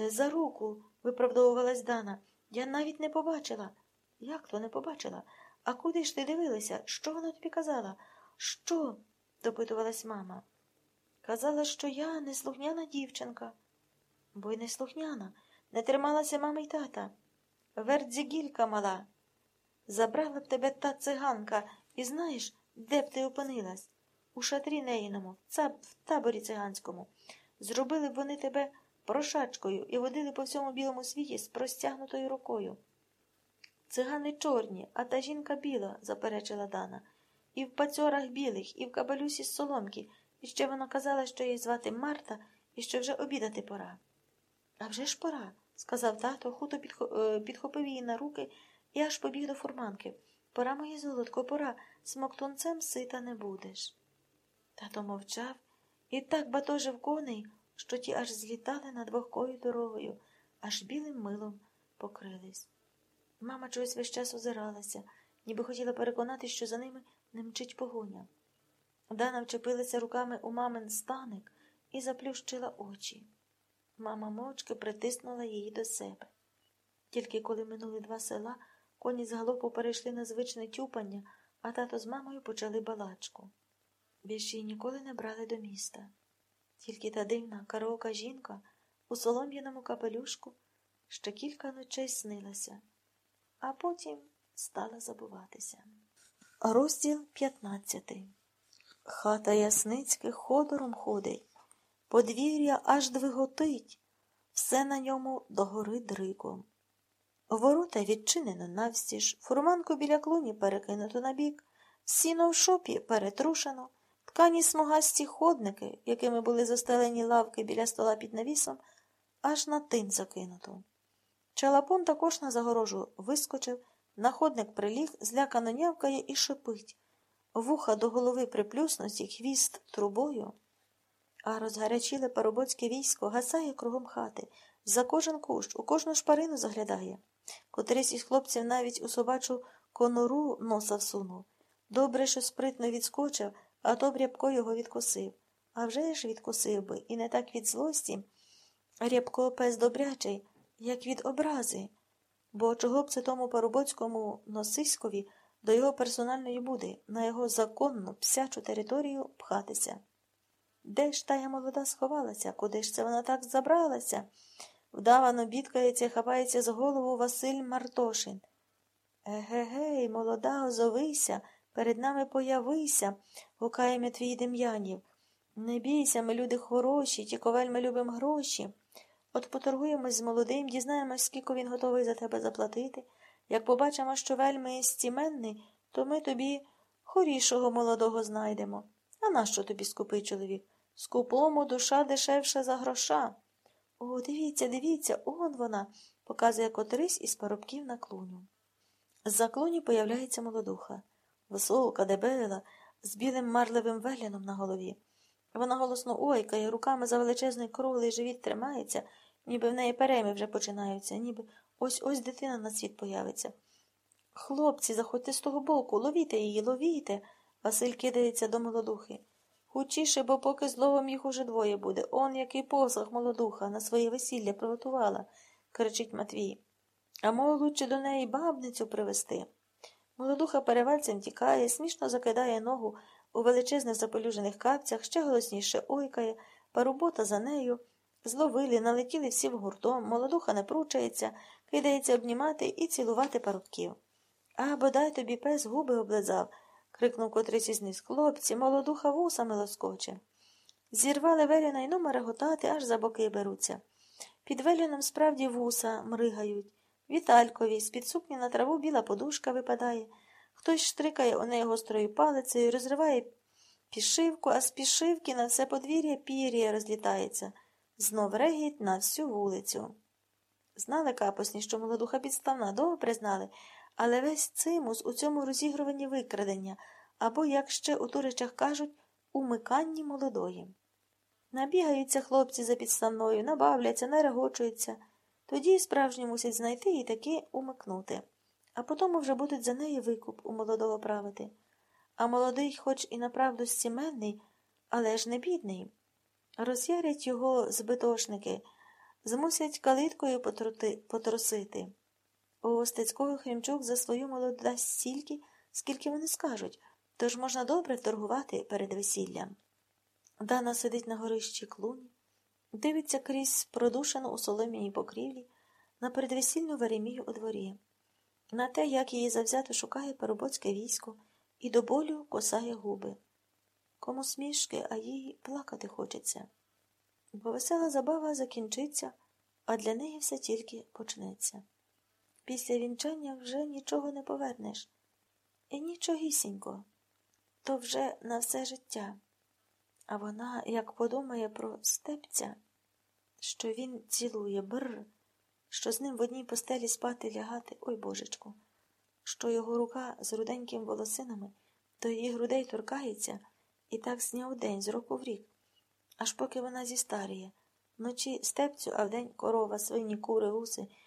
Е, За руку, виправдовувалась Дана. Я навіть не побачила. Як то не побачила? А куди ж ти дивилася? Що вона тобі казала? Що? допитувалась мама. Казала, що я неслухняна дівчинка. Бо й неслухняна, не трималася мами й тата. Вердзігілька мала. Забрала б тебе та циганка, і знаєш, де б ти опинилась? У шатрі неїному, в таборі циганському. Зробили б вони тебе прошачкою і водили по всьому білому світі з простягнутою рукою. Цигани чорні, а та жінка біла, заперечила Дана. І в пацьорах білих, і в кабелюсі з соломки, і ще вона казала, що її звати Марта, і що вже обідати пора. А вже ж пора, сказав тато, хуто е, підхопив її на руки і аж побіг до фурманки. Пора, моє золотко, пора, смоктунцем сита не будеш. Тато мовчав і так батожив коней, що ті аж злітали над вогкою дорогою, аж білим милом покрились. Мама чогось весь час озиралася, ніби хотіла переконати, що за ними не мчить погоня. Дана вчепилася руками у мамин станик і заплющила очі. Мама мовчки притиснула її до себе. Тільки коли минули два села, коні з галопу перейшли на звичне тюпання, а тато з мамою почали балачку. Більше ніколи не брали до міста. Тільки та дивна караока жінка у солом'яному капелюшку ще кілька ночей снилася, а потім стала забуватися. Розділ 15 Хата Ясницьких ходором ходить, подвір'я аж двиготить, все на ньому догори дриком. Ворота відчинено навстіж, фурманку біля клуні перекинуто на бік, сіно в шопі перетрушено, ткані смугасті ходники, якими були застелені лавки біля стола під навісом, аж на тин закинуто. Чалапун також на загорожу вискочив, на ходник приліг, злякано нявкає і шипить. Вуха до голови приплюснуті, хвіст трубою. А розгарячіле парубоцьке військо гасає кругом хати, за кожен кущ, у кожну шпарину заглядає. Котрийсь із хлопців навіть у собачу конуру носа всунув. Добре, що спритно відскочив, а то б рябко його відкусив. А вже ж відкусив би, і не так від злості. Рябко пес добрячий, як від образи. Бо чого б це тому парубоцькому носиськові до його персональної буди, на його законну псячу територію пхатися? Де ж тая молода сховалася? Куди ж це вона так забралася? Вдавано бідкається, хапається з голову Василь Мартошин. Егегей, молода, озовися, перед нами появися, гукає Матвій Дем'янів. Не бійся, ми люди хороші, тільки вельми любимо гроші. От поторгуємось з молодим, дізнаємось, скільки він готовий за тебе заплатити. Як побачимо, що вельми стіменний, то ми тобі хорішого молодого знайдемо. А нащо тобі скупий чоловік? Скупому душа дешевша за гроша. О, дивіться, дивіться, он вона, показує котрись із парубків на клуню. З-за клуні появляється молодуха. Висока, дебела, з білим марливим веляном на голові. Вона голосно ойкає, руками за величезний круглий живіт тримається, ніби в неї перейми вже починаються, ніби ось ось дитина на світ появиться. Хлопці, заходьте з того боку, ловіте її, ловіте. Василь кидається до молодухи. Хучіше, бо поки зловом їх уже двоє буде. Он який посох молодуха на своє весілля приготувала, кричить Матвій. А мов лучше до неї бабницю привезти. Молодуха перевальцем тікає, смішно закидає ногу у величезних запелюжених капцях, ще голосніше ойкає, парубота за нею. Зловили, налетіли всі в гуртом, молодуха не пручається, кидається обнімати і цілувати парубків. А бодай тобі пес губи облизав, крикнув котрийсь із них. Хлопці, молодуха вусами лоскоче. Зірвали веліна й ну реготати, аж за боки беруться. Під веліном справді вуса мригають. Віталькові, з під сукні на траву біла подушка випадає. Хтось штрикає у неї гострою палицею, розриває пішивку, а з пішивки на все подвір'я пір'я розлітається. Знов регіт на всю вулицю. Знали капосні, що молодуха підставна, добре знали, але весь цимус у цьому розігруванні викрадення, або, як ще у туричах кажуть, умиканні молодої. Набігаються хлопці за підставною, набавляться, нарегочуються. Тоді справжні мусять знайти і таки умикнути, а потім вже будуть за неї викуп у молодого правити. А молодий, хоч і направду стіменний, але ж не бідний. Роз'ярять його збитошники, Змусять калиткою потрути, потрусити. У Стецького Хрімчук за свою молоду дасть стільки, скільки вони скажуть, тож можна добре торгувати перед весіллям. Дана сидить на горищі клуні, дивиться крізь продушену у солом'яній покрівлі на передвесільну Веремію у дворі, на те, як її завзято шукає переботське військо і до болю косає губи. Кому смішки, а їй плакати хочеться. Бо весела забава закінчиться, а для неї все тільки почнеться. Після вінчання вже нічого не повернеш. І нічогісінько. То вже на все життя. А вона, як подумає про степця, що він цілує бр, що з ним в одній постелі спати лягати, ой божечку, що його рука з руденьким волосинами до її грудей торкається, і так з дня день, з року в рік, аж поки вона зістаріє. Вночі степцю, а вдень корова, свині, кури, гуси